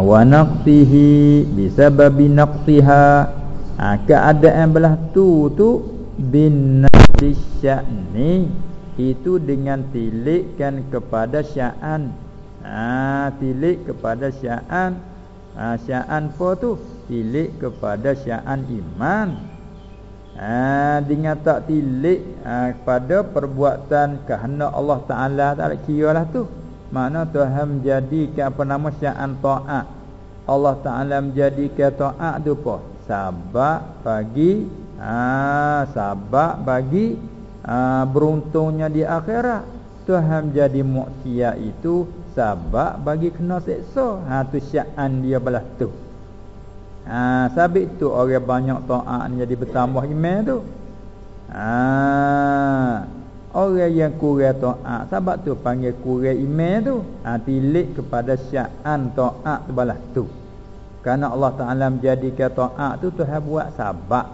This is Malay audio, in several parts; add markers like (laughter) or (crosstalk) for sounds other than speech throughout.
wa naqsihi bisababi naqsiha. Ha, keadaan belah tu tu bin sya'ni. Itu dengan tilikkan kepada sya'an. Ha, tilik kepada sya'an. Ha, sya'an apa tu? Tilik kepada sya'an iman. Ha, dengan tak tilik ha, pada perbuatan kehendak Allah Ta'ala tak kira lah tu mana Tuhan menjadikan apa nama sya'an ta'at. Allah Ta'ala menjadikan ta'at tu apa? Sabak bagi ha, sabak bagi ha, beruntungnya di akhirat. Tuhan jadi mu'tiyah itu sabak bagi kena seksa. Ha, tu sya'an dia belah tu. Ha, sabit tu orang banyak ta'at ni jadi bertambah iman tu. Ha, Orang yang kurang ta'at Sebab tu panggil kurang iman tu. Ha, Tilik kepada sya'an ta'at balas tu. Kerana Allah Ta'ala menjadikan ta'at tu Tuhan buat sabak.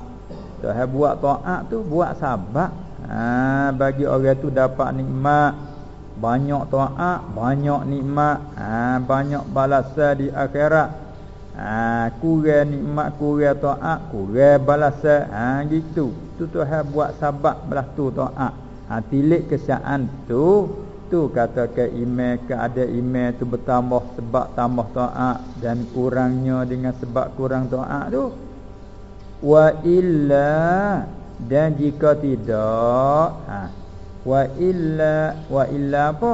Tuhan buat ta'at tu buat sabak. Ha, Bagi orang tu dapat nikmat. Banyak ta'at Banyak nikmat. Ha, Banyak balasan di akhirat. Ha, Kurang nikmat Kurang ta'at Kurang balasan. Ha, Gitu. Tu Tuhan buat sabak balas tu ta'at ha, tilik kesyaan tu tu kata ke iman ke ada iman tu bertambah sebab tambah taat dan kurangnya dengan sebab kurang taat tu. Wa illa dan jika tidak ha wa illa wa illa apa?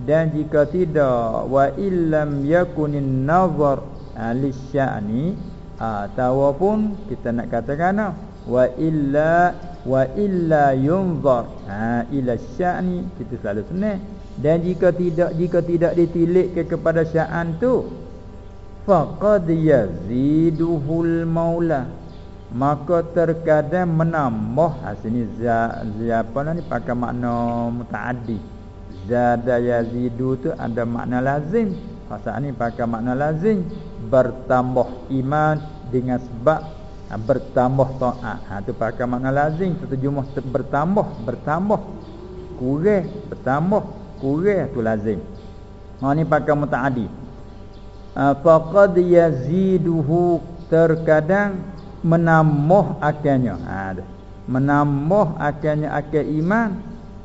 Dan jika tidak wa illam yakunin nazar alisyani ataupun kita nak katakan wa illa wa illa yunzar. Ha ila sya'ni kita selalu senang. Dan jika tidak jika tidak ditilik ke kepada sya'an tu faqad yaziduhul maula. Maka terkadang menambah ha sini apa ni pakai makna mutaaddi. Zada yazidu tu ada makna lazim. Pasal ni pakai makna lazim. Bertambah iman dengan sebab ha, bertambah taat. Ha tu pakai makna lazim. Terjemah bertambah bertambah. Kurang bertambah kurang tu lazim. Ha ni pakai mutaaddi. Ha, faqad yaziduhu terkadang menambah akalnya ha menambah akalnya akal iman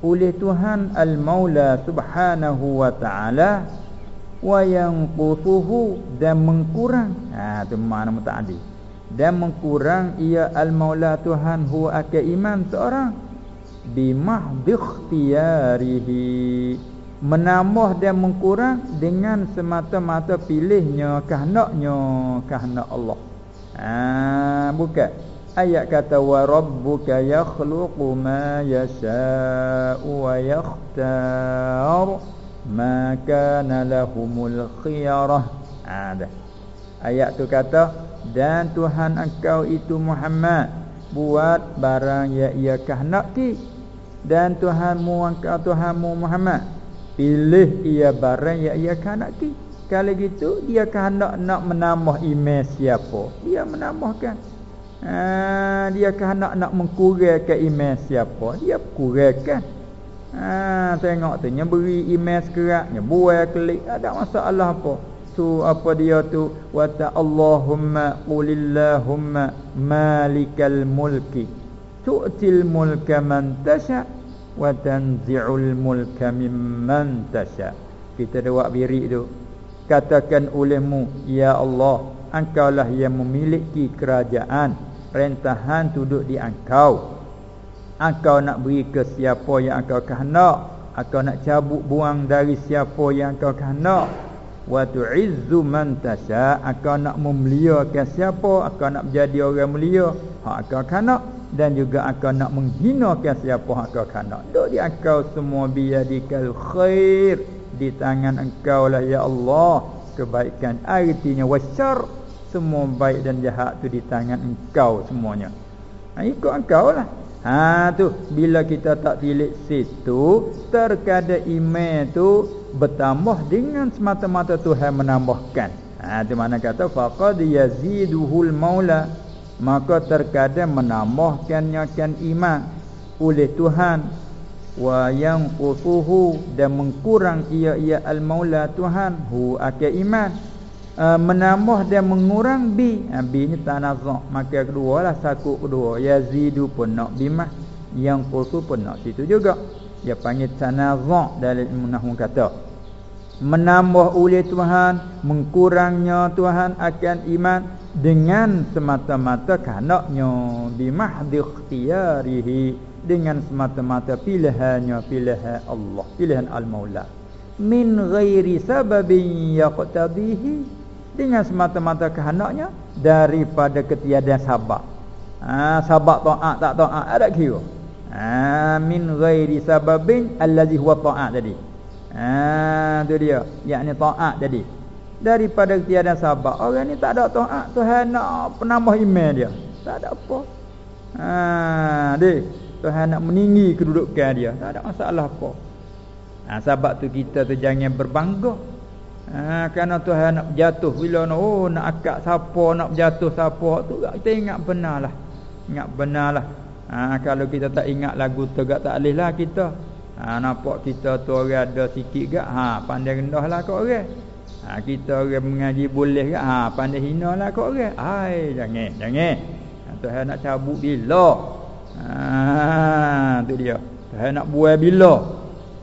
oleh Tuhan al-Maula subhanahu wa ta'ala wa yanqutuhu dan mengkurang. Ha tu makna mutaaddi dan mengkurang ia al-maula Tuhan huwa akal iman seorang. Bimahdi ikhtiyarihi menambah dan mengkurang dengan semata-mata pilihnya kehendaknya kehendak Allah. Ha bukan. Ayat kata wa rabbuka yakhluqu ma yasha'u wa yakhtar ma kana lahumul khiyarah. Ha, ayat tu kata dan Tuhan engkau itu Muhammad buat barang yang ia kehendaki. Dan Tuhanmu engkau Tuhanmu Muhammad pilih ia barang yang ia kehendaki. Kalau gitu dia kehendak nak menambah iman siapa? Dia menambahkan ha, dia kehendak nak mengkurangkan iman siapa? Dia kurangkan. Ha, tengok tu beri iman sekeratnya buai kelik ada masalah apa tu apa dia tu? Wa ta Allahumma qulillahumma malikal mulki. Tu'til mulka man tasha wa tanzi'ul mulka mimman tasha. Kita buat birik tu. Katakan olehmu ya Allah engkau lah yang memiliki kerajaan. Rentahan duduk di engkau. Engkau nak beri ke siapa yang engkau kehendak. Engkau nak cabut buang dari siapa yang engkau kehendak wa tu'izzu man tasha akan nak memuliakan siapa akan nak menjadi orang mulia hak akan kanak dan juga akan nak menghinakan siapa hak akan kanak. Dok di engkau semua biadikal khair. Di tangan engkau lah ya Allah kebaikan artinya wasyar semua baik dan jahat tu di tangan engkau semuanya. Ha, ikut engkau lah Ha tu bila kita tak tilik situ terkadang iman tu bertambah dengan semata-mata Tuhan menambahkan. Ha tu mana kata faqad yaziduhul maula maka terkadang menambahkannya kan iman oleh Tuhan. Wa yang qutuhu dan mengkurang ia ia al maula Tuhan. Hu akal iman. Uh, menambah dan mengurang bi ha, bi ni tanazuk maka kedua lah saku kedua. Yazidu pun nak bimah yang qultu pun nak situ juga dia panggil tanazuk dalam ilmu kata. Menambah oleh Tuhan mengkurangnya Tuhan akan iman dengan semata-mata kehendaknya bimahdi ikhtiyarihi dengan semata-mata pilihannya pilihan Allah pilihan al-Maula. Min ghairi sababin yaqtadihi dengan semata-mata kehendaknya daripada ketiadaan sabab ha sabab taat tak taat ada kira ha min ghairi sababin allazi huwa taat tadi. Ha tu dia. Yakni taat tadi. Daripada tiada sabab orang ni tak ada taat Tuhan nak penambah iman dia. Tak ada apa. Ha deh Tuhan nak meninggi kedudukan dia. Tak ada masalah apa. Ha, sebab tu kita tu jangan berbangga. Ha, kerana Tuhan nak jatuh bila nak oh nak akak siapa nak jatuh siapa tu kita ingat benar lah ingat benar lah ha, kalau kita tak ingat lagu tu tak tak lah kita. Ha, nampak kita tu orang ada sikit gak? Ha, pandai rendah lah kau orang. Ha, kita orang mengaji boleh ke ha pandai hina lah kau orang. Ai jangan jangan. Ha, Tuhan nak cabut bila? Ha tu dia. Tuhan nak buai bila?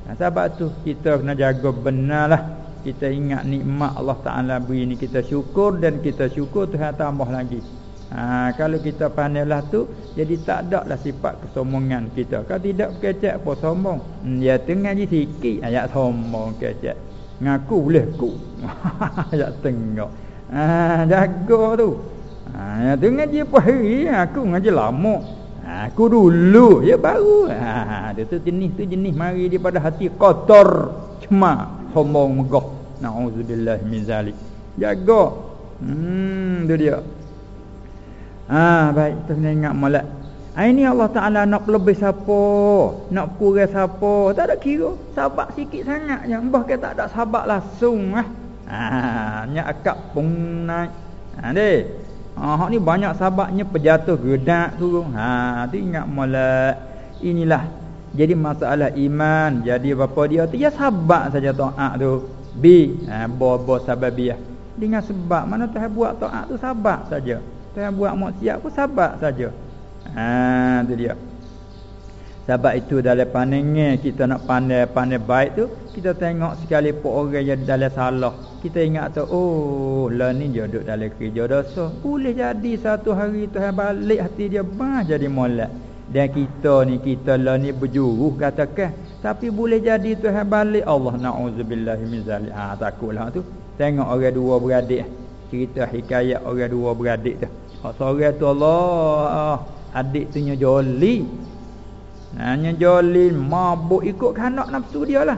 Ha, sebab tu kita kena jaga benarlah kita ingat nikmat Allah Taala beri ni. Kita syukur dan kita syukur Tuhan tambah lagi ha, kalau kita pandailah tu jadi tak ada lah sifat kesombongan kita kalau tidak kecek apa sombong hmm, dia tengah je sikit ayat sombong kecek Ngaku boleh ku. (laughs) Ya tengok. Ha jaga tu. Ha tu ngaji apa hari aku ngaji lama. Ha, aku dulu ya baru. Ha dia tu jenis tu jenis mari daripada hati kotor cuma sombong megah. Nauzubillah min zalik. Jaga. Hmm tu dia. Ha baik tu kena ingat molek. Ha, ini Allah Ta'ala nak lebih siapa Nak kurang siapa. Tak ada kira Sabak sikit sangat je. Mbah tak ada sabak langsung lah ha, Nyak akak pun naik. Ha, deh. Ha, ni banyak sabaknya Pejatuh gedak tu. Ha, Tu ingat molek. Inilah Jadi masalah iman. Jadi apa dia tu Ya sabak saja ta'at tu. B ha, Bo-bo sababiah Dengan sebab Mana Tuhan buat ta'at tu sabak saja Tuhan buat maksiat pun sabak saja Ha tu dia. Sebab itu dalam pandangan kita nak pandai-pandai baik tu kita tengok sekali pun orang yang dalam salah. Kita ingat tu oh lah ni dia duduk dalam kerja dosa. Boleh jadi satu hari tu balik hati dia bah jadi molek. Dan kita ni kita lah ni berjuruh katakan tapi boleh jadi tu balik Allah naudzubillahi min zalik. Ha takutlah tu. Tengok orang dua beradik cerita hikayat orang dua beradik tu. Seorang tu Allah adik tu nya joli hanya joli mabuk ikut kanak nafsu dia lah.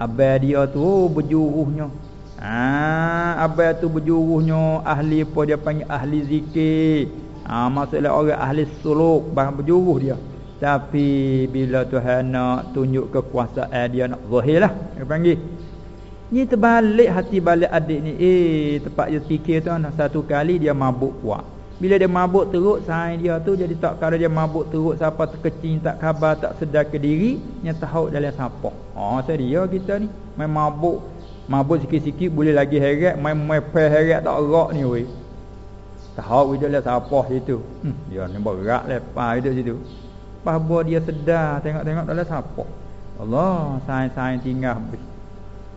Abang dia tu oh, berjuruhnya ha abang tu berjuruhnya ahli apa dia panggil? Ahli zikir. Ha maksudnya orang ahli suluk bah berjuruh dia. Tapi bila Tuhan nak tunjuk kekuasaan dia nak zahir lah dia panggil ni terbalik hati balik adik ni eh tempat dia fikir tu satu kali dia mabuk kuat bila dia mabuk teruk sain dia tu jadi tak kalau dia mabuk teruk siapa terkecing tak khabar tak sedar ke diri nya tahu dalam siapa. Oh saya dia kita ni main mabuk mabuk sikit-sikit boleh lagi heret main main pe heret tak erak ni weh. Tahu dia dalam siapa itu. Hmm, dia ni berat lepas hidup situ. Pas buat dia sedar tengok-tengok dalam siapa. Allah sain-sain tinggal.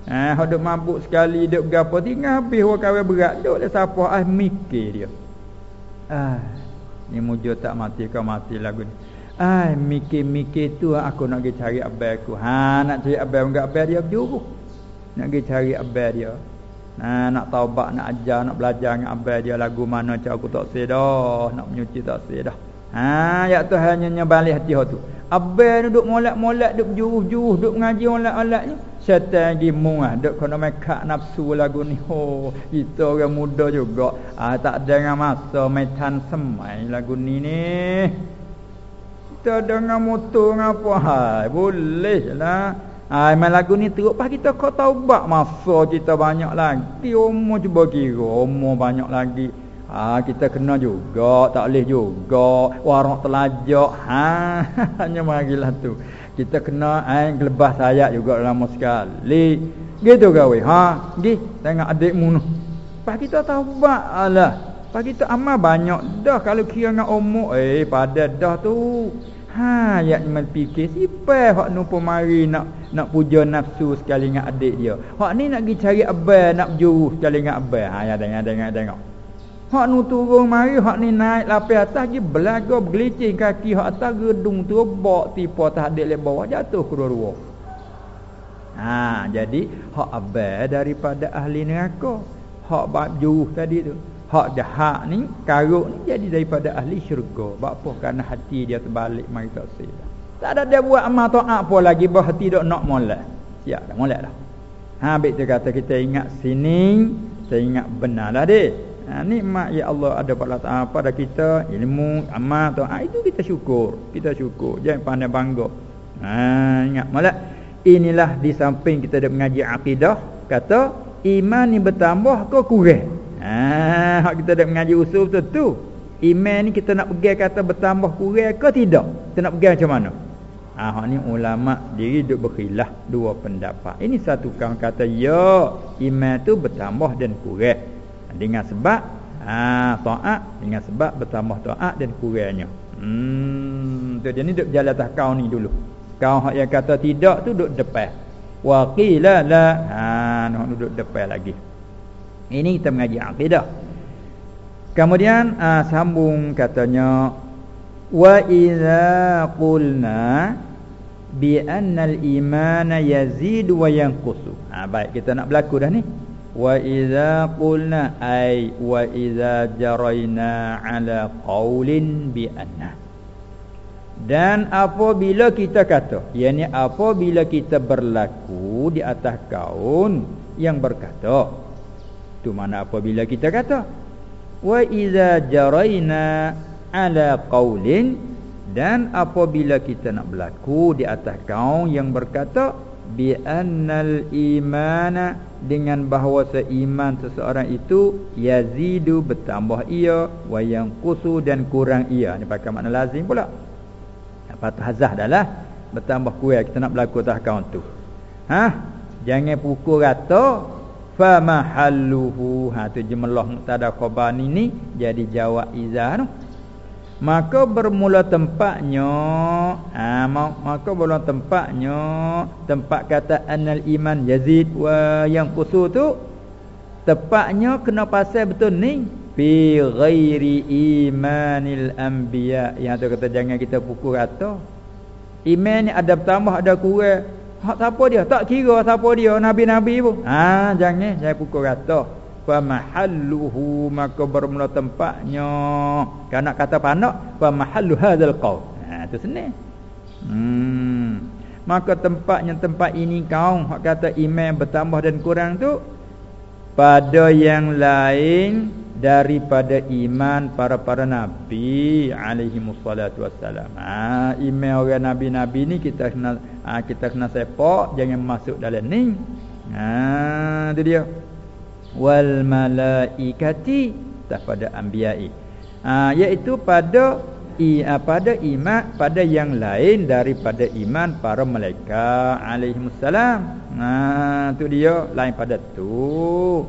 Eh, hidup mabuk sekali, hidup berapa tinggal habis orang kawin berat. Duk le siapa ah mikir dia. Ah, ni mujo tak mati kau mati lagu ni. Ai mikir-mikir tu aku nak pergi cari abang aku. Ha nak cari abang enggak abang dia berjuru. Nak pergi cari abang dia. Nah, nak taubat, nak ajar, nak belajar dengan abang dia lagu mana cara aku tak sedah, nak menyuci tak sedah. Ha ya Tuhan hanya balik hati tu. Abang duduk molek-molek, duduk juruh-juruh, duduk mengaji olat-olat ni. Syaitan lagi mung ah, duduk kena mekak nafsu lagu ni. Oh, kita orang muda juga. Ah tak dengan masa metan semai lagu ni ni. Kita dengan motor ngapa hai, boleh lah. Hai main lagu ni teruk pas kita kau taubat masa kita banyak lagi. Umur cuba kira, umur banyak lagi. Ha, kita kena juga, tak boleh juga. Warok telajak. Ha, (laughs) hanya marilah tu. Kita kena ain gelebah sayap juga lama sekali. Gitu gawe. Ha, gi tengok adikmu tu. Pas kita taubat alah. Pas kita amal banyak dah kalau kira dengan umur eh pada dah tu. Ha ya iman fikir siapa hak nupo mari nak nak puja nafsu sekali dengan adik dia. Hak ni nak pergi cari abang nak berjuru sekali dengan abang. Ha ya tengok tengok tengok. Hak nu turun mari hak ni naik lapis atas pergi belaga bergelicing kaki hak atas gedung tu bok tipu atas adik le bawah jatuh kedua-dua. Ha jadi hak abang daripada ahli neraka. Hak bab juruh tadi tu. Hak jahat ni karuk ni jadi daripada ahli syurga. Sebab apa? Kerana hati dia terbalik mari tak silap tak ada dia buat amal taat apa lagi bah hati dok nak molek. Siap dah molek dah. Ha baik tu kata kita ingat sini saya ingat benar lah dek ha, nikmat ya Allah ada pada taat pada kita ilmu amal taat itu kita syukur kita syukur jangan pandai bangga ha ingat molek inilah di samping kita ada mengaji akidah kata iman ni bertambah ke kurang Ah, hak kita dah mengaji usul betul tu. Iman ni kita nak pegang kata bertambah kurang ke tidak? Kita nak pegang macam mana? Ah, hak ni ulama diri duk berkhilaf dua pendapat. Ini satu kaum kata ya, iman tu bertambah dan kurang. Dengan sebab ah taat dengan sebab bertambah taat dan kurangnya. Hmm, tu ni duk jalan atas kau ni dulu. Kau hak yang kata tidak tu duk depan. Wa qila la. Ha, nak duduk depan lagi. Ini kita mengaji akidah. Kemudian uh, sambung katanya wa idza qulna bi anna al-iman yazid wa yanqusu. Ha baik kita nak berlaku dah ni. Wa idza qulna ay wa idza jarayna ala qaulin bi anna. Dan apabila kita kata, yakni apabila kita berlaku di atas kaun yang berkata itu mana apabila kita kata wa iza jaraina ala qaulin dan apabila kita nak berlaku di atas kaum yang berkata bi annal imana dengan bahawa seiman seseorang itu yazidu bertambah ia wa yang kusu dan kurang ia. Ni pakai makna lazim pula. Apa tahzah adalah bertambah kurang kita nak berlaku atas kaum tu. Ha? Jangan pukul rata fa mahalluhu ha tu jumlah mubtada khabar ni jadi jawab izah tu maka bermula tempatnya ha maka bermula tempatnya tempat kata anal iman yazid wa yang qusu tu tepatnya kena pasal betul ni fi ghairi imanil anbiya yang tu kata jangan kita pukul rata iman ni ada bertambah ada kurang Hak siapa dia? Tak kira siapa dia nabi-nabi pun. Ha jangan saya pukul rata. Fa mahalluhu maka bermula tempatnya. Kan nak kata panak fa mahallu hadzal qaul. Ha tu senang. Hmm. Maka tempatnya tempat ini kau hak kata iman bertambah dan kurang tu pada yang lain daripada iman para-para nabi alaihi wassalatu wassalam. Ha iman orang nabi-nabi ni kita kena ha, kita kena sepak jangan masuk dalam ni. Ha tu dia. Wal malaikati pada anbiya'i. Ha iaitu pada i ha, pada iman pada yang lain daripada iman para malaikat alaihi wassalam. Ha tu dia lain pada tu.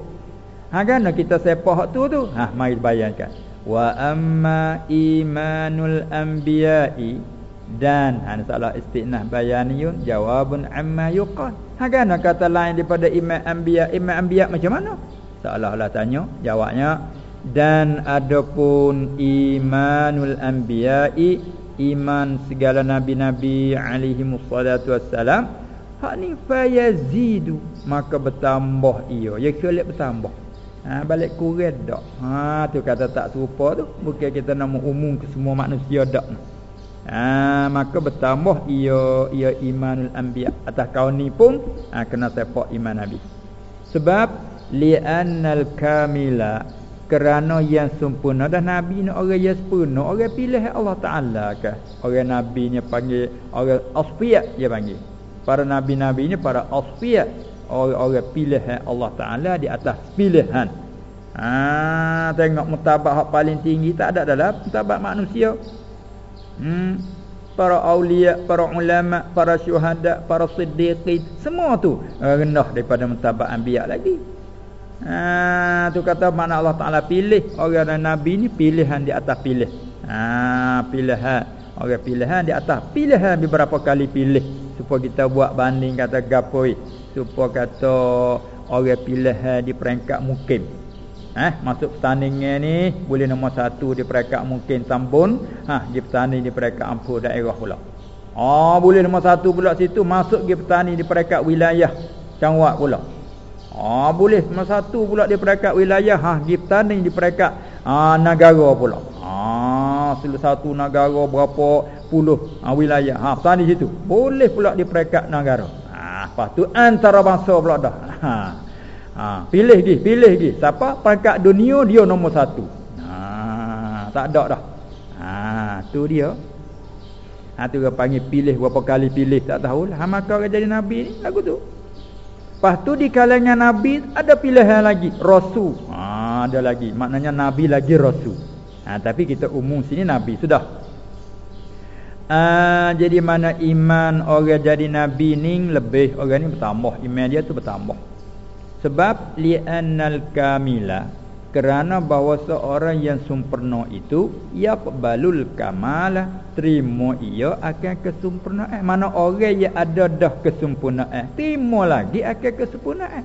Ha kan kita sepah tu tu. Ha mari bayangkan. Wa amma imanul anbiya'i dan ha salah istinah bayaniyun jawabun amma yuqal. Ha kan kata lain daripada iman anbiya iman anbiya macam mana? Seolah-olah tanya jawabnya dan adapun imanul anbiya'i iman segala nabi-nabi alaihi wassalatu wassalam hak ni fayazidu maka bertambah ia ya kelak bertambah Ha, balik kurang dak. Ha tu kata tak serupa tu. Bukan kita nak umum ke semua manusia dak. Ha maka bertambah ia ia imanul anbiya atas kau ni pun ha, kena sepak iman nabi. Sebab li'annal kamila kerana yang sempurna dah nabi ni orang yang sempurna orang pilih Allah Taala ke orang nabi ni panggil orang asfiya dia panggil para nabi-nabi ni para asfiya orang-orang pilihan Allah Taala di atas pilihan. Ha tengok mutabak hak paling tinggi tak ada dalam mutabak manusia. Hmm para aulia, para ulama, para syuhada, para siddiqin, semua tu rendah daripada mutabak anbiya lagi. Ha tu kata mana Allah Taala pilih orang dan nabi ni pilihan di atas pilih. Ha pilihan orang pilihan di atas pilihan beberapa kali pilih supaya kita buat banding kata gapoi supaya kata orang pilihan di peringkat mukim. Eh masuk pertandingan ni boleh nombor satu di peringkat mungkin Tambun, ha di pertanding di peringkat Ampur daerah pula. Ah boleh nombor satu pula situ masuk di pertanding di peringkat wilayah Cangwak pula. Ah boleh nombor satu pula di peringkat wilayah ha di pertanding di peringkat ah negara pula. Salah satu negara berapa puluh ah, wilayah ha pertanding situ. Boleh pula di peringkat negara. Ah lepas tu antara bangsa pula dah. Ha Ha, pilih dia, pilih dia. Siapa? Peringkat dunia dia nombor satu. Ha, tak ada dah. Ha, tu dia. Ha, tu dia panggil pilih berapa kali pilih tak tahu. Ha, maka jadi nabi ni lagu tu. Lepas tu di kalangan nabi ada pilihan lagi, rasul. Ha, ada lagi. Maknanya nabi lagi rasul. Ha, tapi kita umum sini nabi sudah. Ha, jadi mana iman orang jadi nabi ni lebih orang ni bertambah. Iman dia tu bertambah. Sebab li'annal kamila kerana bahawa seorang yang sempurna itu ia balul kamala terima ia akan kesempurnaan. Mana orang yang ada dah kesempurnaan terima lagi akan kesempurnaan.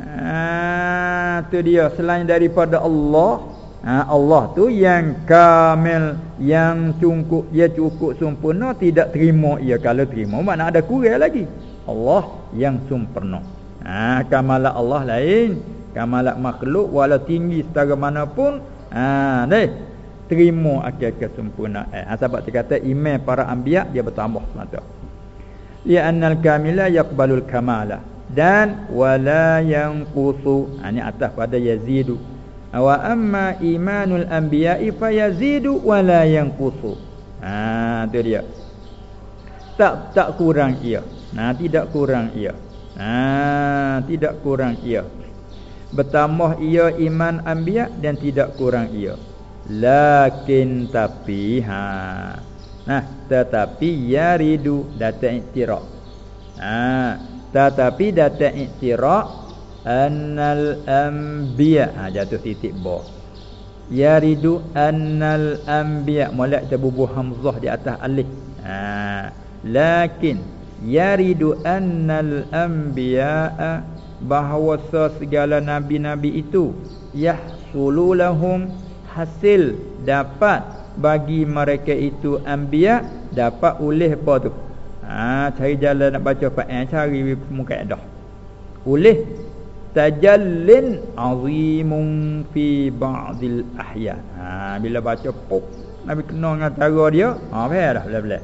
Ha tu dia. Selain daripada Allah ha, Allah tu yang kamil yang cukup dia cukup sempurna tidak terima ia. Kalau terima mana ada kurang lagi? Allah yang sempurna. Ha kamalat Allah lain, kamalat makhluk walau tinggi setara mana pun, ha deh terima akan kesempurnaan. Ha sebab dia kata iman para anbiya dia bertambah semata. Ya annal kamila yaqbalul kamala dan wala yanqusu. Ha ni atas pada yazidu. Wa amma imanul anbiya'i fayazidu wala yanqusu. Ha tu dia. Tak tak kurang ia. Nah tidak kurang ia. Ha, tidak kurang ia. Bertambah ia iman anbiya dan tidak kurang ia. Lakin tapi ha. Nah, tetapi yaridu data i'tiraq. Ha, tetapi data i'tiraq annal anbiya ha jatuh titik ba. Yaridu annal anbiya molek terbubuh hamzah di atas alif. Ha, lakin yaridu annal anbiya'a bahawa segala nabi-nabi itu yahsulu lahum hasil dapat bagi mereka itu anbiya dapat oleh apa tu? Ha cari jalan nak baca fa'il cari muka dah oleh tajallin azimun fi ba'dil ahya. Ha bila baca pop nabi kena dengan cara dia ha faham dah belah-belah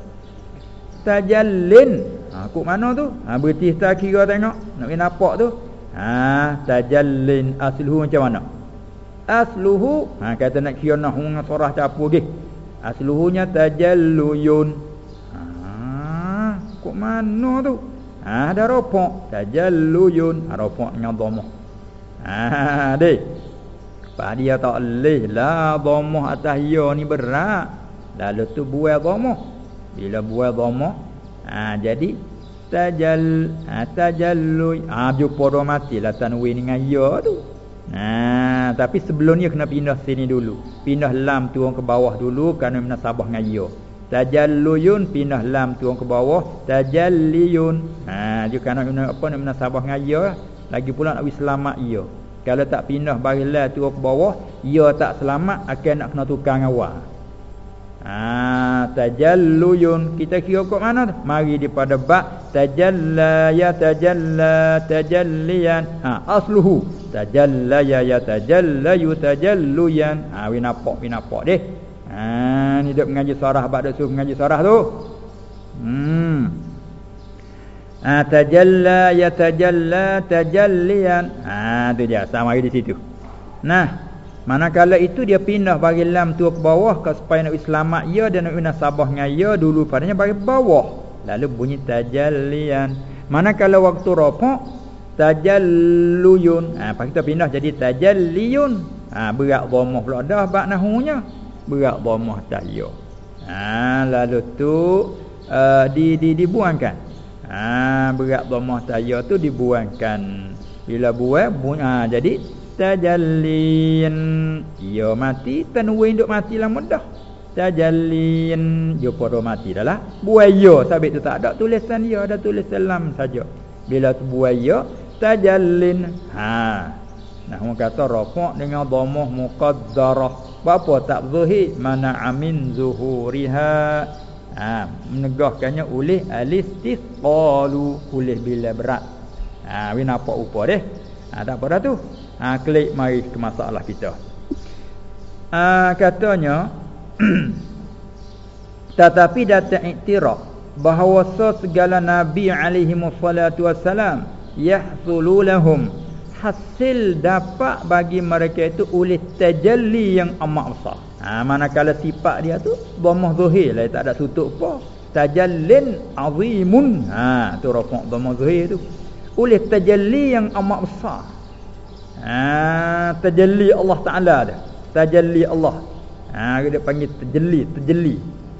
tajallin. Ha kok mana tu? Ha berarti tak kira tengok. Nak nampak tu ha tajallin asluhu macam mana? Asluhu? Ha kata nak kira nak dengan surah capu lagi asluhunya tajalluyun. Ha kok mana tu? Ha ada ropok. Tajalluyun. Ha ropok dengan dhamma ha deh. Pak dia tak leh lah dhamma atas ya ni berat. Lalu tu buai dhamma bila buat dhamma ha jadi tajal. Tajallu ha jumpa dah matilah tanwin dengan ya tu. Ha tapi sebelum ni kena pindah sini dulu. Pindah lam turun ke bawah dulu kerana munasabah dengan ya. Tajalluyun pindah lam turun ke bawah. Tajalliyun. Ha juga kerana apa nak munasabah dengan ya. Lagi pula nak selamat ya. Kalau tak pindah barilah turun ke bawah ya tak selamat akan nak kena tukar dengan awal Ah tajalluyun kita kira kok mana tu? Mari daripada ba tajalla ya tajalla tajalliyan. Ha asluhu tajalla ya ya tajalla yu tajalluyan. Ha wi napak wi napak deh. Ha ni dak mengaji sarah bab dak suruh mengaji sarah tu. Hmm. Ha tajalla ya tajalla tajalliyan. Ha tu dia sama di situ. Nah Manakala itu dia pindah bagi lam tu ke bawah ke supaya nak selamat ya dan nak nasabah dengan ya dulu padanya bagi bawah. Lalu bunyi tajallian. Manakala waktu rafaq tajalluyun. Ha apa kita pindah jadi tajalliyun. Ha berat dhamma pula dah bab nahunya. Berat dhamma tahya. Ha lalu tu uh, di di dibuangkan. Ha berat dhamma tahya tu dibuangkan. bila buat ha, jadi tajallin ya mati tanwin duk mati lah mudah. Tajallin yo podo mati dah lah. Buaya. Sabit tu tak ada tulisan ya ada tulisan lam saja. Bila tu buaya tajallin ha. Nah orang kata rafa' dengan dhammah muqaddarah. Apa tak zuhi mana amin zuhuriha. Ha menegahkannya oleh alistisqalu oleh bila berat. Ha we nampak upa deh. Ha tak apa dah tu ha klik mari ke masalah kita ha katanya (clears throat) tetapi datang iktiraf bahawa segala nabi alaihi wassalatu wassalam yahsulu lahum hasil dapat bagi mereka itu oleh tajalli yang amat besar. Ha manakala sifat dia tu dhamma zahir lah tak ada tutup apa. Tajallin azimun. Ha tu rafa' dhamma zahir tu. Oleh tajalli yang amat besar. Ha tajalli Allah Taala dah. Tajalli Allah. Ha dia panggil tajalli, tajalli.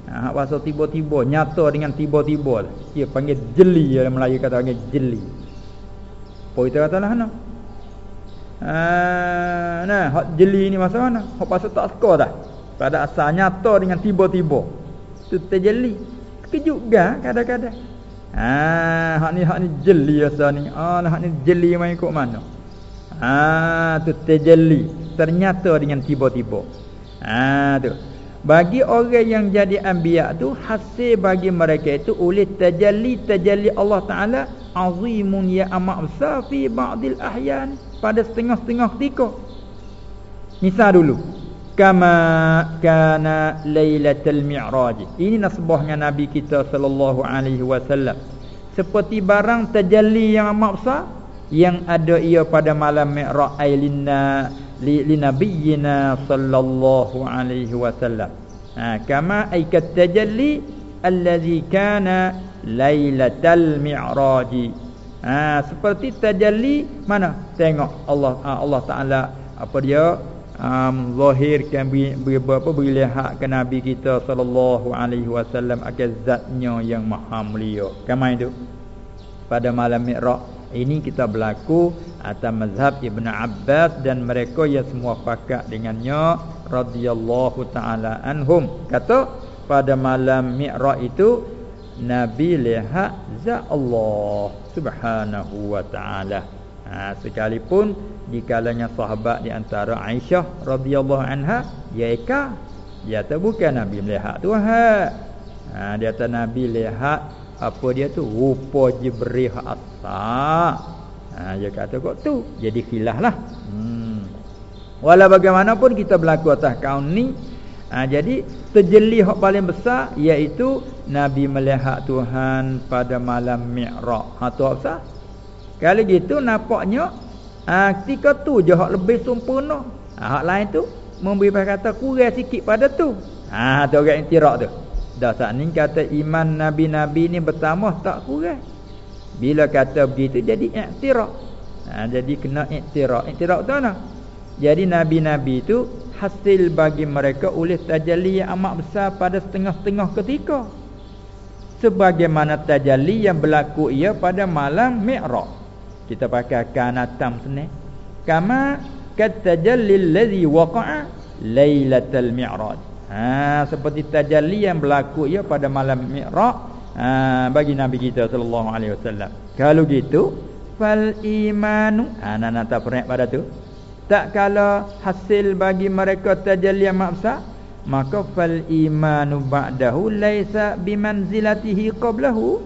Ha bahasa tiba-tiba, nyata dengan tiba-tiba. Dia panggil jeli dalam Melayu kata panggil jeli. Apa kita katalah ana? Ha nah, hak jeli ni masa mana? Hak pasal tak suka dah. Pada asal nyata dengan tiba-tiba. Tu terjeli. Kejut ga kadang-kadang. Ha hak ni hak ni jeli asal ni. Ah hak ni jeli mai ikut mana? Ha tu terjeli. Ternyata dengan tiba-tiba. Ha tu. Bagi orang yang jadi anbiya tu hasil bagi mereka itu oleh tajalli tajalli Allah Taala azimun ya amat besar fi ba'dil ahyan pada setengah-setengah ketika. Misal dulu kama kana lailatul mi'raj. Ini nasbahnya Nabi kita sallallahu alaihi wasallam. Seperti barang tajalli yang amat besar yang ada ia pada malam Mi'raj ailina li, li nabiyyina sallallahu alaihi wasallam. Ha kama ay tajalli allazi kana lailatal mi'raj. Ha seperti tajalli mana? Tengok Allah ha, Allah Taala apa dia um, zahirkan beri, beri, apa beri lihat ke nabi kita sallallahu alaihi wasallam akan zatnya yang maha mulia. Kama itu pada malam Mi'raj ini kita berlaku atas mazhab Ibn Abbas dan mereka yang semua pakat dengannya radhiyallahu taala anhum. Kata pada malam Mi'raj itu Nabi lihat zat Allah Subhanahu wa taala. Ha, sekalipun di kalanya sahabat di antara Aisyah radhiyallahu anha dia eka dia tahu bukan Nabi melihat Tuhan. Ha, dia kata Nabi lihat apa dia tu? Rupa jibril atas ha dia kata kok tu? Jadi khilaf lah. Hmm. Wala bagaimanapun kita berlaku atas kaum ni ha jadi terjeli hak paling besar iaitu nabi melihat Tuhan pada malam mi'raj ha tu apa kalau gitu nampaknya ha ketika tu je hak lebih sempurna. Ha hak lain tu memberi kata kurang sikit pada tu. Ha tu orang intirak tu Dah saat ni kata iman Nabi-Nabi ni bertambah tak kurang. Bila kata begitu jadi iktiraf. Ha, jadi kena iktiraf. Iktiraf tu mana? Jadi Nabi-Nabi itu hasil bagi mereka oleh tajalli yang amat besar pada setengah-setengah ketika. Sebagaimana tajalli yang berlaku ia pada malam Mi'raj. Kita pakai kanatam sini. Kama kat tajalli allazi waqa'a lailatul mi'raj. Ha seperti tajalli yang berlaku ia pada malam Mi'raj ha, bagi Nabi kita sallallahu alaihi wasallam. Kalau gitu fal imanu ana ha, tak pernah pada tu. Tak kala hasil bagi mereka tajalli yang maksa maka fal imanu ba'dahu laisa bimanzilatihi qablahu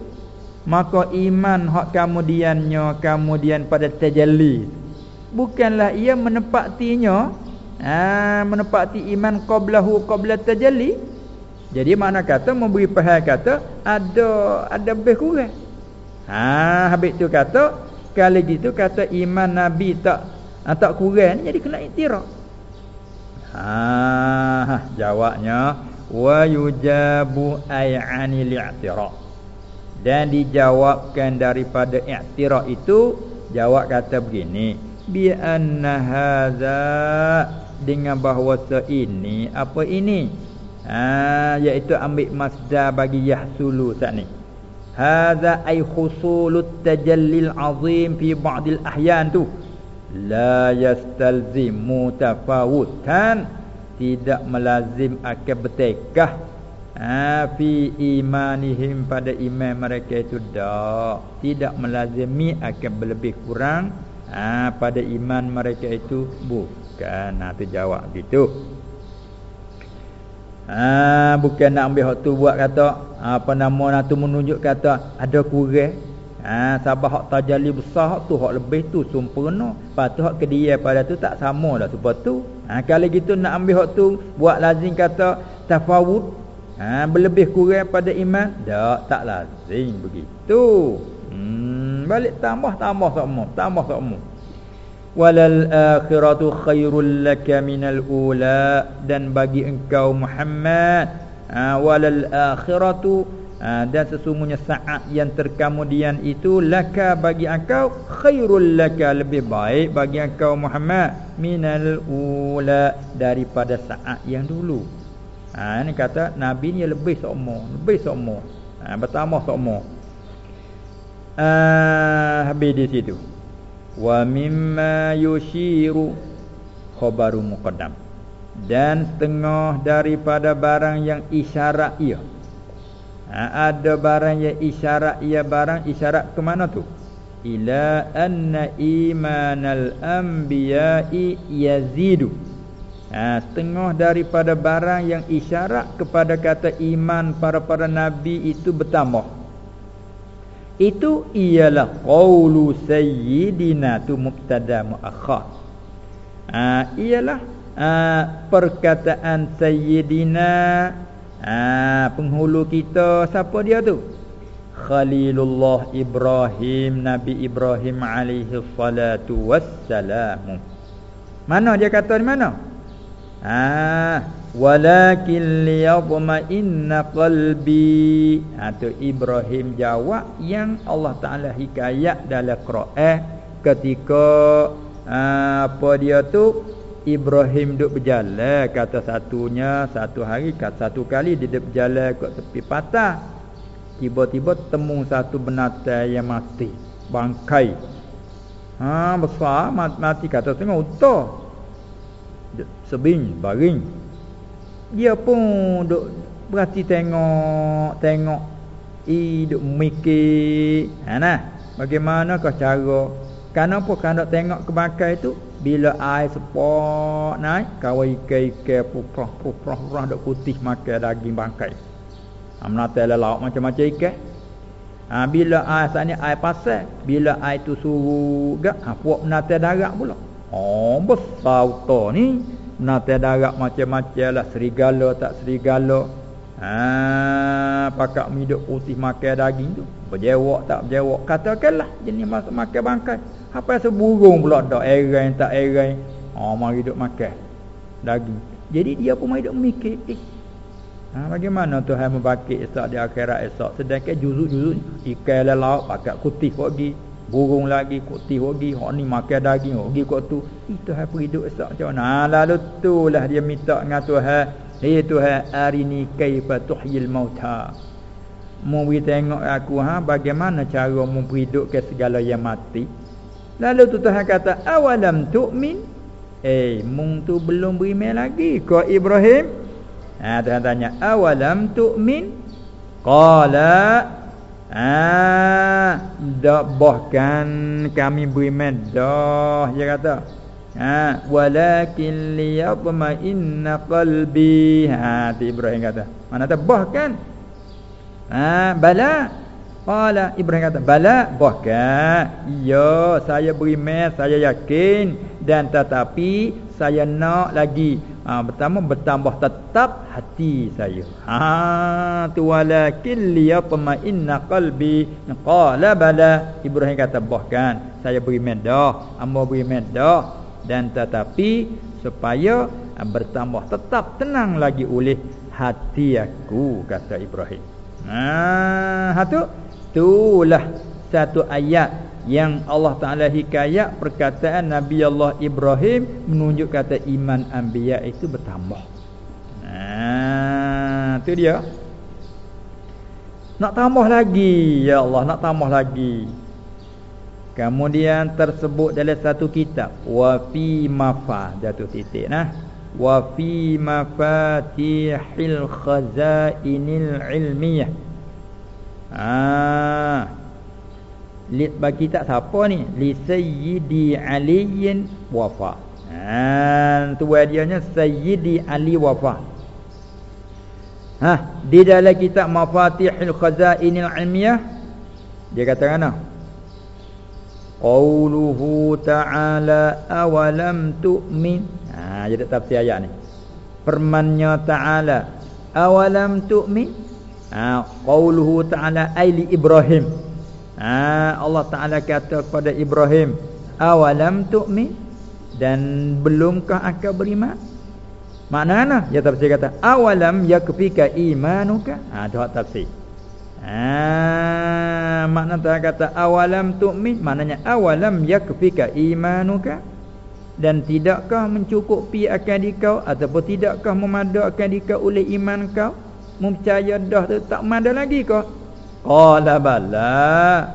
maka iman hak kemudiannya kemudian pada tajalli bukanlah ia menepatinya ha, menepati iman qablahu qabla tajalli. Jadi mana kata memberi pahal kata ada ada lebih kurang. Ha habis tu kata kalau gitu kata iman nabi tak ha, tak kurang jadi kena iktiraf. Ha jawabnya wa yujabu ay'ani li'tiraf dan dijawabkan daripada i'tiraf itu jawab kata begini bi anna hadza dengan bahawa ini apa ini? Ha iaitu ambil masdar bagi yahsulu saat ni. Hadza ay husulut tajallil azim fi ba'd al ahyan tu. La yastalzim mutafawutan tidak melazim akan bertekah ha, fi imanihim pada iman mereka itu dak. Tidak melazimi akan berlebih kurang ha, pada iman mereka itu bukan ha tu jawab gitu. Ha bukan nak ambil hak tu buat kata apa nama nak tu menunjuk kata ada kurang. Ha sabah hak tajalli besar hak tu hak lebih tu sempurna. Lepas tu hak kedia pada tu tak sama dah. Sebab tu ha kalau gitu nak ambil hak tu buat lazim kata tafawud ha, Berlebih kurang pada iman Tak, tak lazim begitu. Hmm, Balik tambah, tambah semua Tambah semua Walal akhiratu khairul laka minal ula Dan bagi engkau Muhammad ha, Walal akhiratu ha, Dan sesungguhnya saat yang terkemudian itu Laka bagi engkau Khairul laka lebih baik bagi engkau Muhammad Minal ula Daripada saat yang dulu Ha ni kata nabi ni lebih seumur, lebih seumur. Ha bertambah seumur. Ah habis di situ. Wa mimma yushiru khabaru muqaddam. Dan setengah daripada barang yang isyarat ia. Ha, ada barang yang isyarat ia barang isyarat ke mana tu? Ila anna imanal anbiya'i yazidu ha, Setengah daripada barang yang isyarat kepada kata iman para-para Nabi itu bertambah Itu ialah Qawlu Sayyidina tu mubtada mu'akhar ha, Ialah ha, perkataan Sayyidina ha, Penghulu kita Siapa dia tu? Khalilullah Ibrahim Nabi Ibrahim alaihi salatu wassalamu Mana dia kata di mana? Ah, walakin liyadma inna qalbi. Ha tu Ibrahim jawab yang Allah Taala hikayat dalam Quran ketika ha, apa dia tu? Ibrahim duk berjalan kata satunya satu hari kata satu kali dia duk berjalan kat tepi patah. Tiba-tiba temu satu binatang yang mati bangkai. Ha besar mati kata tengok utuh. Sebing baring dia pun duk berarti tengok tengok i duk mikir. Ha nah. Bagaimana kau cara? Kenapa kan duk tengok kebakar itu bila air sepok naik kawai ikan-ikan puprah puprah puprah duk putih makan daging bangkai amna tele lauk macam-macam ikan ha, bila air saat ni air pasal bila air tu suruh gak ha, puak menata darat pula. Oh besar utah ni Nate darat macam-macam lah. Serigala tak serigala. Ha, Pakak hidup putih makan daging tu. Berjewak tak berjewak Katakanlah jenis makan, makan bangkai. Apa yang seburung pula tak Erai tak erai. Oh mari hidup makan Daging. Jadi dia pun hidup mikir Eh Ha, bagaimana Tuhan membakit esok di akhirat esok? Sedangkan juzuk-juzuk Ikan lauk pakai kutih pergi burung lagi kuti lagi hok ni makan daging lagi kok tu. Itu hai hidup esok macam mana? Ha, lalu tulah dia minta dengan Tuhan. Hey Tuhan arini kaifa tuhyil mauta. Mau beri tengok aku ha bagaimana cara mu ke segala yang mati. Lalu tu Tuhan kata awalam tu'min? Eh mung tu belum beriman lagi kau Ibrahim. Ha Tuhan tanya awalam tu'min? Qala Ah, dak bahkan kami beriman dah dia kata. Ha, walakin liyatma inna qalbi. Ha, Ibrahim kata. Mana tu bahkan? Ha, bala. Qala Ibrahim kata, bala bahkan. Ya, saya beriman, saya yakin dan tetapi saya nak lagi ha, pertama bertambah tetap hati saya. Ha tu walakin liyatma'inna qalbi. Qala bala. Ibrahim kata bahkan saya beri dah amba beri dah dan tetapi supaya ha, bertambah tetap tenang lagi oleh hati aku kata ibrahim. Ha tu. Itulah satu ayat yang Allah Taala hikayat perkataan Nabi Allah Ibrahim menunjuk kata iman anbiya itu bertambah. Nah, tu dia. nak tambah lagi ya Allah nak tambah lagi kemudian tersebut dalam satu kitab wa fi mafa jatuh titik nah wa fi mafatihil khazainil ilmiyah ah li bagi kitab siapa ni li sayyidi aliyin wafa ah tu dia nya sayyidi ali wafa Ha, di dalam kitab Mafatihul Khazainil Ilmiyah dia kata mana? Qauluhu ta'ala awalam tu'min. Ha, jadi tafsir ayat ni. Firman-Nya ta'ala awalam tu'min. Ha, qauluhu ta'ala ai Ibrahim. Ha, Allah Ta'ala kata kepada Ibrahim, awalam tu'min dan belumkah akan beriman? Makna mana? Ya tafsir kata awalam yakfika imanuka. Ha tu tafsir. Ha makna tu kata awalam tu'min maknanya awalam yakfika imanuka dan tidakkah mencukupi akan dikau ataupun tidakkah memadakan dikau oleh iman kau mempercaya dah tu tak mada lagi kau qala bala.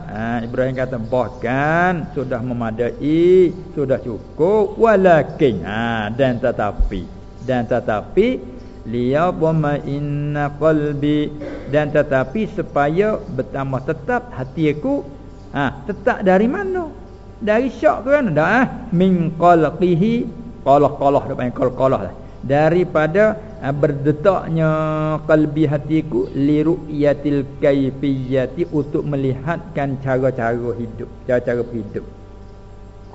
Ha, Ibrahim kata bahkan sudah memadai sudah cukup. Walakin ha, dan tetapi dan tetapi liyadma inna qalbi dan tetapi supaya bertambah tetap hati aku. Ha tetap dari mana? Dari syak ke mana? Dah eh? min qalqihi qalah-qalah dia panggil lah. Daripada ha, berdetaknya qalbi hatiku li ru'yatil kayfiyati untuk melihatkan cara-cara hidup cara-cara hidup.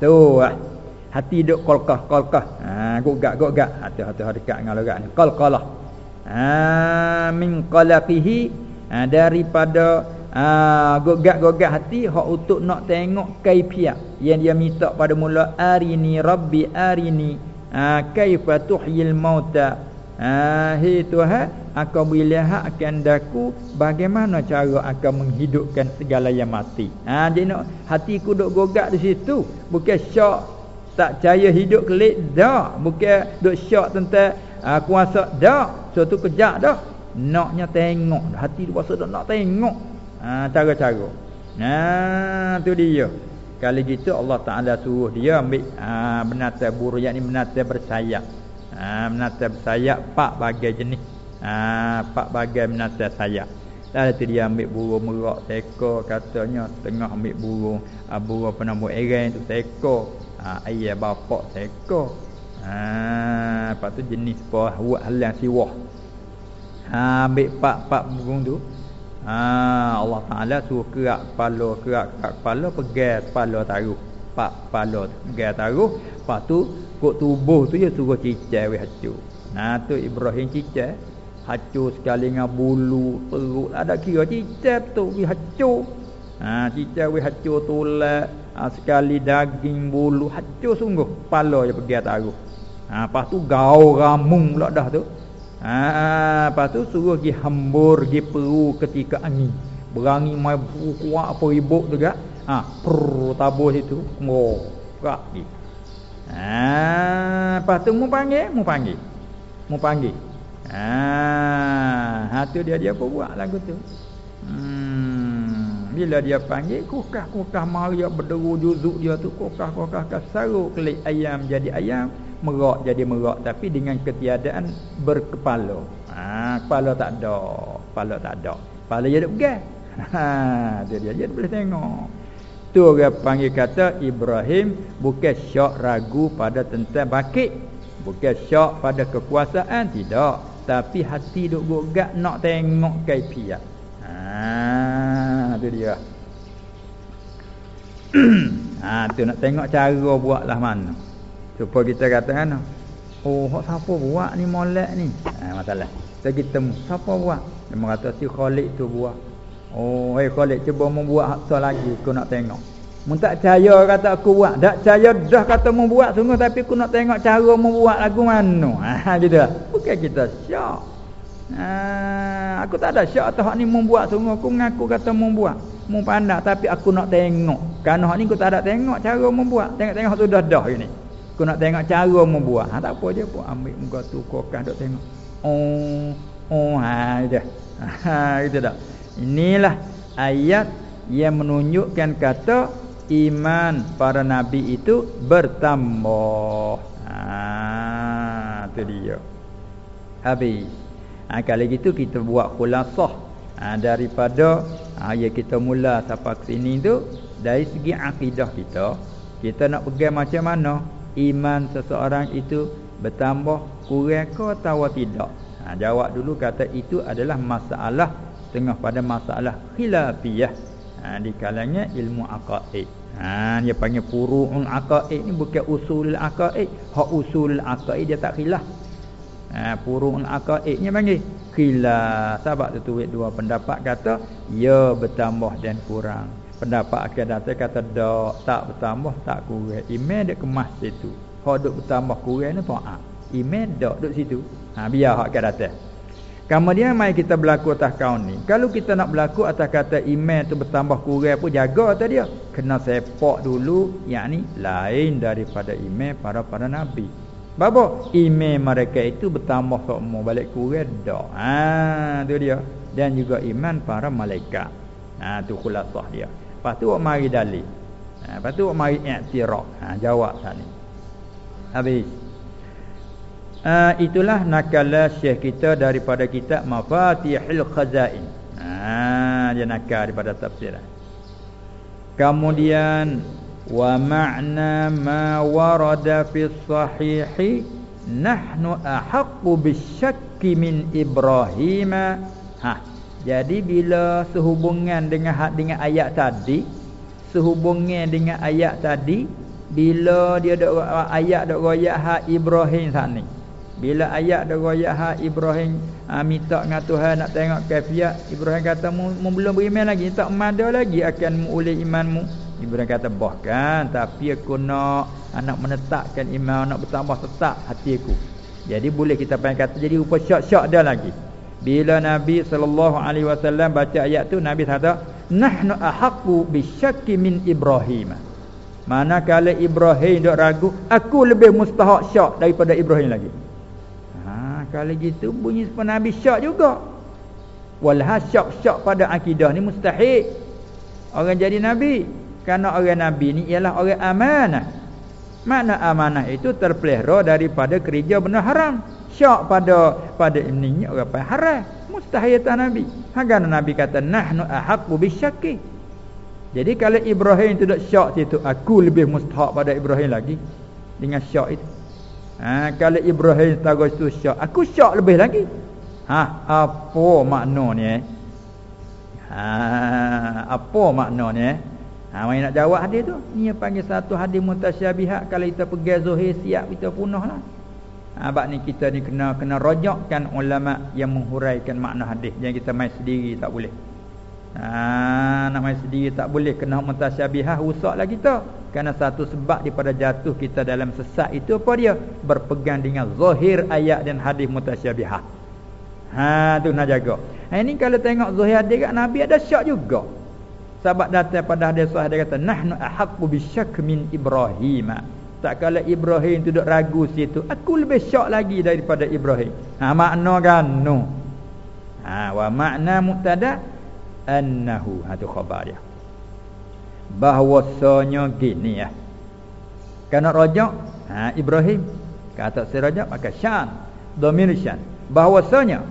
Tu ah hati duk qalqah qalqah ha gugak gugak hati hati dekat dengan logat ni. Qalqalah ha min qalaqihi. Ha, daripada ha gugak hati hak untuk nak tengok kaifiat. Yang dia minta pada mula arini rabbi arini. Ha kaifa tuhyil mauta ha hi tuhan akan melihat akan daku bagaimana cara akan menghidupkan segala yang mati. Ha jadi nak hatiku duk gugak di situ. Bukan syak tak percaya hidup kelik dah. Bukan duk syak tentang uh, kuasa dah. Suatu kejap dah naknya tengok. Hati dia rasa nak tengok. Ha, cara-cara. Nah tu dia. Kali gitu Allah Taala suruh dia ambil ha, binatang burung yakni binatang bersayap ha, binatang bersayap pak bagai jenis. Ha, pak bagai binatang sayap Lalu tu dia ambil burung merak teko katanya tengah ambil burung. Uh, burung penambut erang tu teko ha, ayah bapak seko. Ha lepas tu jenis buah buat halang siwah. Ha ambil pak-pak burung tu. Ha Allah Taala suruh kerak kepala kerak kepala pegang kepala taruh pak kepala pegang taruh. Lepas tu kok tubuh tu dia suruh cicai we hancur nah tu Ibrahim cicai. Hancur sekali dengan bulu perut. Ada kira cicai tu we hancur ha cicai we hancur tulang ha, sekali daging bulu hancur sungguh. Kepala je pergi atas arus ha lepas tu gaul ramung pula dah tu. Ha lepas tu suruh pergi hambur pergi peru ketika angin. Berangi mai kuat apa ribut juga ha per tabur situ oh gerak pergi ha lepas tu mu panggil mu panggil. Mu panggil. Ha ha tu dia dia apa buat lagu tu. Hmm bila dia panggil kukah-kukah maria berderu juzuk dia tu kukah-kukah kasaruk kelik ayam jadi ayam merak jadi merak tapi dengan ketiadaan berkepala. Ha kepala tak ada kepala tak ada. Kepala dia pegang. (laughs) Ha dia dia, dia boleh tengok tu orang panggil kata Ibrahim bukan syak ragu pada tentang bakit bukan syak pada kekuasaan tidak tapi hati duk gugak nak tengok kaifiat Ha tu dia. (clears throat) ha tu nak tengok cara buatlah mana. Supaya kita kata kan. Oh, siapa buat ni molek ni? Ha masalah. Kita kita siapa buat? Dia kata si Khalid tu buat. Oh, hey Khalid cuba membuat hak lagi aku nak tengok. Mun tak percaya kata aku buat. Tak percaya dah kata mau buat sungguh tapi aku nak tengok cara membuat lagu mana. (laughs) Ha gitu. Bukan kita syak. Ha, aku tak ada syak atau hak ni membuat sungguh aku mengaku kata membuat. Mu pandai tapi aku nak tengok. Kan hak ni aku tak ada tengok cara membuat. Tengok-tengok sudah dah ini. Aku nak tengok cara membuat. Ha tak apa je pun ambil muka tu kokah dok tengok. Oh, oh ha je. (laughs) Ha gitu dah. Inilah ayat yang menunjukkan kata iman para nabi itu bertambah. Ha tu dia. Habis. Ha, kalau gitu kita buat khulasah. Ha, daripada ha, yang kita mula sampai ke sini tu dari segi akidah kita kita nak pegang macam mana iman seseorang itu bertambah kurang ke atau tidak? Ha, jawab dulu kata itu adalah masalah tengah pada masalah khilafiyah. Ha, di kalangan ilmu aqaid. Ha dia panggil furu'ul aqaid ni bukan usulul aqaid. Hak usulul aqaid dia tak khilaf. Ha furu'ul aqaid ni panggil khilaf. Sebab tu tuit dua pendapat kata ya bertambah dan kurang. Pendapat akhir datang kata dak tak bertambah tak kurang. Iman dia kemas situ. Hak duk bertambah kurang ni taat iman dak duk situ. Ha biar hak akhir datang Kemudian mai kita berlaku atas kaun ni. Kalau kita nak berlaku atas kata iman tu bertambah kurang pun jaga atas dia. Kena sepak dulu yakni lain daripada iman para para nabi. Babo iman mereka itu bertambah semua balik kurang dak. Ha tu dia. Dan juga iman para malaikat. Ha tu khulasah dia. Lepas tu mari dalil. Ha lepas tu mari i'tiraf. Ha jawab sana. Habis. Uh, itulah nakala syekh kita daripada kitab Mafatihul Khazain. Ha dia nakal daripada tafsir. Kemudian wa ma'na ma warada fi sahih nahnu ahaqqu bisyakki min Ibrahim. Ha jadi bila sehubungan dengan dengan ayat tadi sehubungan dengan ayat tadi bila dia ada ayat dak royak ha Ibrahim sana bila ayat dah royak ha Ibrahim ha, minta dengan Tuhan nak tengok kafiat Ibrahim kata mu, belum beriman lagi tak mada lagi akan oleh imanmu. Ibrahim kata bahkan tapi aku nak anak menetapkan iman nak bertambah tetap hati aku. Jadi boleh kita panggil kata jadi rupa syak-syak dia lagi. Bila Nabi sallallahu alaihi wasallam baca ayat tu Nabi kata nahnu ahaqqu bisyakki min Ibrahim. Manakala Ibrahim dok ragu aku lebih mustahak syak daripada Ibrahim lagi kalau gitu bunyi sepan Nabi syak juga. Walha syak-syak pada akidah ni mustahil. Orang jadi Nabi. Kerana orang Nabi ni ialah orang amanah. Mana amanah itu terpelihara daripada kerja benda haram. Syak pada pada ini orang apa haram. Mustahil tak Nabi. Hagan Nabi kata nahnu ahaqqu bisyakki. Jadi kalau Ibrahim tu dak syak situ aku lebih mustahak pada Ibrahim lagi dengan syak itu. Ha, kalau Ibrahim tahu itu syak, aku syak lebih lagi. Ha, apa maknanya? Ha, apa maknanya? Ha, mai nak jawab hadis tu? Ni panggil satu hadis mutasyabihat kalau kita pergi zuhir siap kita punahlah. Ha, bab ni kita ni kena kena rojakkan ulama yang menghuraikan makna hadis. Jangan kita main sendiri tak boleh. Ha, nak main sendiri tak boleh kena mutasyabihat rusaklah kita. Karena satu sebab daripada jatuh kita dalam sesat itu apa dia? Berpegang dengan zahir ayat dan hadis mutasyabihah. Ha tu nak jaga. Ha ini kalau tengok zahir hadis kat Nabi ada syak juga. Sebab datang pada hadis sahih dia kata nahnu ahaqqu bisyak min Ibrahim. Tak kala Ibrahim tu duk ragu situ, aku lebih syak lagi daripada Ibrahim. Ha makna kan no. Ha wa makna mubtada annahu ha tu khabar dia bahwasanya gini ya. Kana rajak ha Ibrahim kata si rajak maka syan domir syan bahwasanya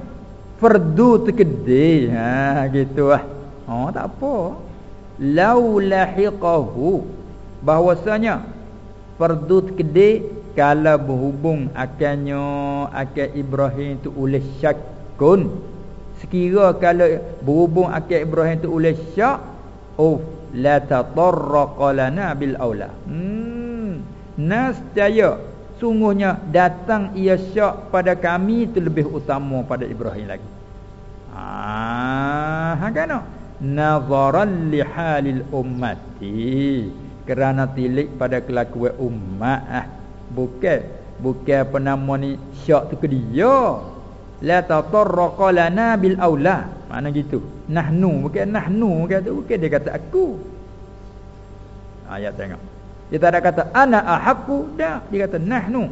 fardu tekedi ha gitu ah. Oh tak apa. Lau lahiqahu bahwasanya fardu tekedi kalau berhubung akannya akan Ibrahim tu oleh syakun sekira kalau berhubung akan Ibrahim tu oleh syak oh la tatarraqa lana bil aula. Hmm nas jaya sungguhnya datang ia syak pada kami itu lebih utama pada Ibrahim lagi. Ah ha kan nazaran li halil ummati. Kerana tilik pada kelakuan umat ah. Bukan bukan apa nama ni syak tu ke dia la tatarraqa lana bil aula mana gitu. Nahnu bukan nahnu kata bukan dia kata aku. Ayat tengok. Dia tak ada kata ana ahaqqu dah dia kata nahnu.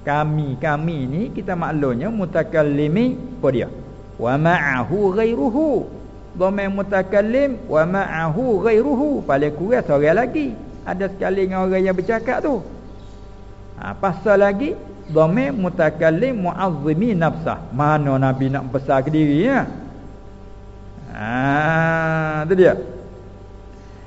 Kami kami ni kita maklumnya mutakallimi apa dia? Wa ma'ahu ghairuhu. dhamir mutakallim wa ma'ahu ghairuhu paling kurang seorang lagi ada sekali dengan orang yang bercakap tu ha, pasal lagi dhamir mutakallim muazzimi nafsah. Mana nabi nak besar ke diri ya? Ha tu dia.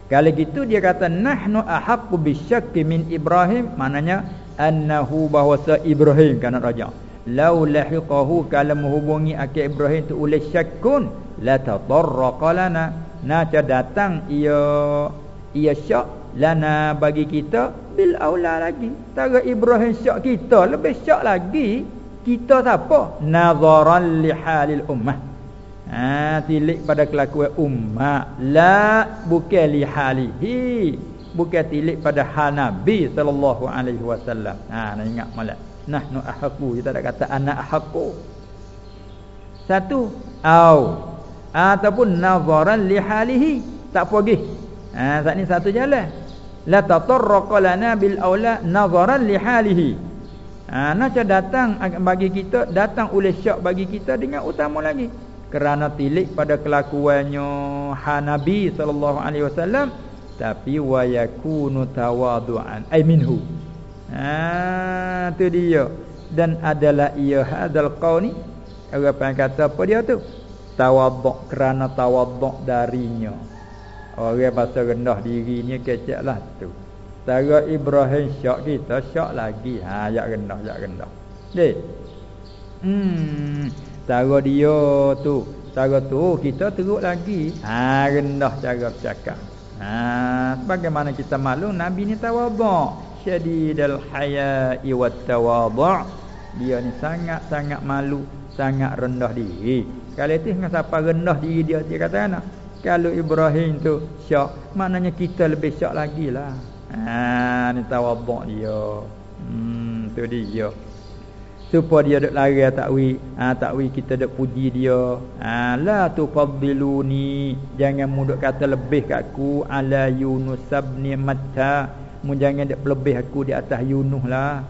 Kalau gitu dia kata nahnu ahaqqu bisyakki min ibrahim. Maknanya annahu bahwa ibrahim kana raja. Lau lahiqahu kalau menghubungi akil Ibrahim tu oleh syakun la tatarraqa lana. Datang ia ia syak lana bagi kita bil aula lagi. Tara Ibrahim syak kita lebih syak lagi. Kita siapa? Nazaran li halil ummah. Ha tilik pada kelakuan ummah. La bukan li halihi. Bukan tilik pada hal nabi sallallahu alaihi wasallam. Ha nak ingat malam. Nahnu ahaqu kita tak kata anak ahaqu satu au. Ataupun nazaran li halihi. Tak pergi. Ha saat ni satu jalan la tatarraqa lana bil aula nazaran li halihi ha nak datang bagi kita datang oleh syak bagi kita dengan utama lagi kerana tilik pada kelakuannya hanabi sallallahu alaihi wasallam tapi wa yakunu tawadu'an ay minhu Ha tu dia. Dan adalah ia hadal qaul ni apa kata apa dia tu? Tawaduk kerana tawaduk darinya. Orang bahasa rendah diri ni keceklah tu. Tara Ibrahim syak kita syak lagi. Ha yak rendah yak rendah. Dek. Hmm Tara dia tu Cara tu kita teruk lagi Ha rendah cara bercakap Ha bagaimana kita malu Nabi ni tawaduk syadidal haya'i wat tawadhu' dia ni sangat-sangat malu sangat rendah diri kalau itu dengan siapa rendah diri dia dia kata ana kalau Ibrahim tu syak maknanya kita lebih syak lagi lah. Ha ni tawadhu' dia. Hmm tu dia. Supaya dia dak lari takwi ha takwi kita dak puji dia. Ha la tufaddiluni jangan mudah kata lebih kat aku ala yunus ibn matta. Mu jangan dak lebih aku di atas Yunus lah.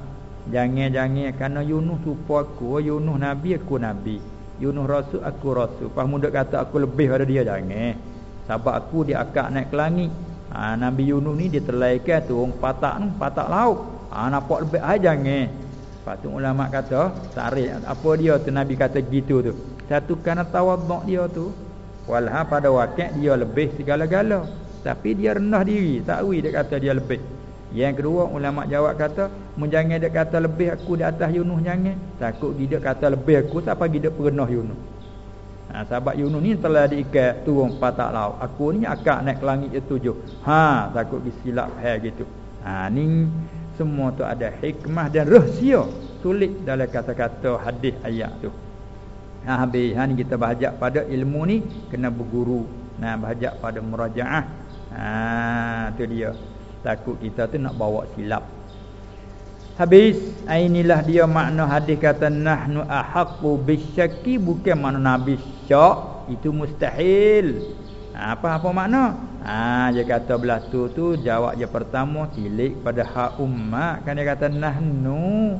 Jangan-jangan kerana Yunus supa aku, Yunus nabi aku nabi. Yunus rasul aku rasul. Pas mu kata aku lebih pada dia jangan. Sebab aku dia akak naik ke langit. Ha, nabi Yunus ni dia terlaikan tu orang patak tu, patak laut. Ha, nampak lebih ah jangan. Lepas tu ulama kata, tarik apa dia tu nabi kata gitu tu. Satu kerana tawaduk dia tu. Walha pada wakil dia lebih segala-gala. Tapi dia rendah diri. Takwi dia kata dia lebih. Yang kedua ulama jawab kata, menjangan dia kata lebih aku di atas Yunus jangan. Takut dia kata lebih aku tak pagi dia pernah Yunus. Ha, sahabat Yunus ni telah diikat turun patak laut. Aku ni akak naik ke langit itu tujuh. Ha, takut disilap hai gitu. Ha, ni semua tu ada hikmah dan rahsia sulit dalam kata-kata hadis ayat tu. Ha, habis ha, ni kita bahajak pada ilmu ni kena berguru. Nah, bahajak pada murajaah. Ha, tu dia takut kita tu nak bawa silap. Habis inilah dia makna hadis kata nahnu ahaqqu bisyaki bukan makna nabi syak. Itu mustahil. Ha, apa apa makna? Ha dia kata belah tu tu jawab je pertama tilik pada hak ummat kan dia kata nahnu.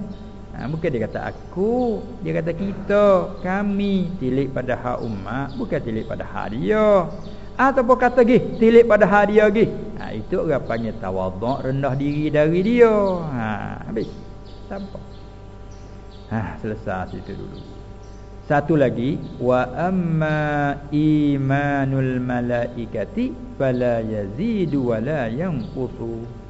Ha, bukan dia kata aku. Dia kata kita. Kami tilik pada hak ummat bukan tilik pada hak dia ataupun kata gih tilik pada hadiah gih ha itu orang panggil tawaduk rendah diri dari dia. Ha habis. Sampai ha selesai situ dulu. Satu lagi wa amma imanul malaikati fala yazidu wala yanqusu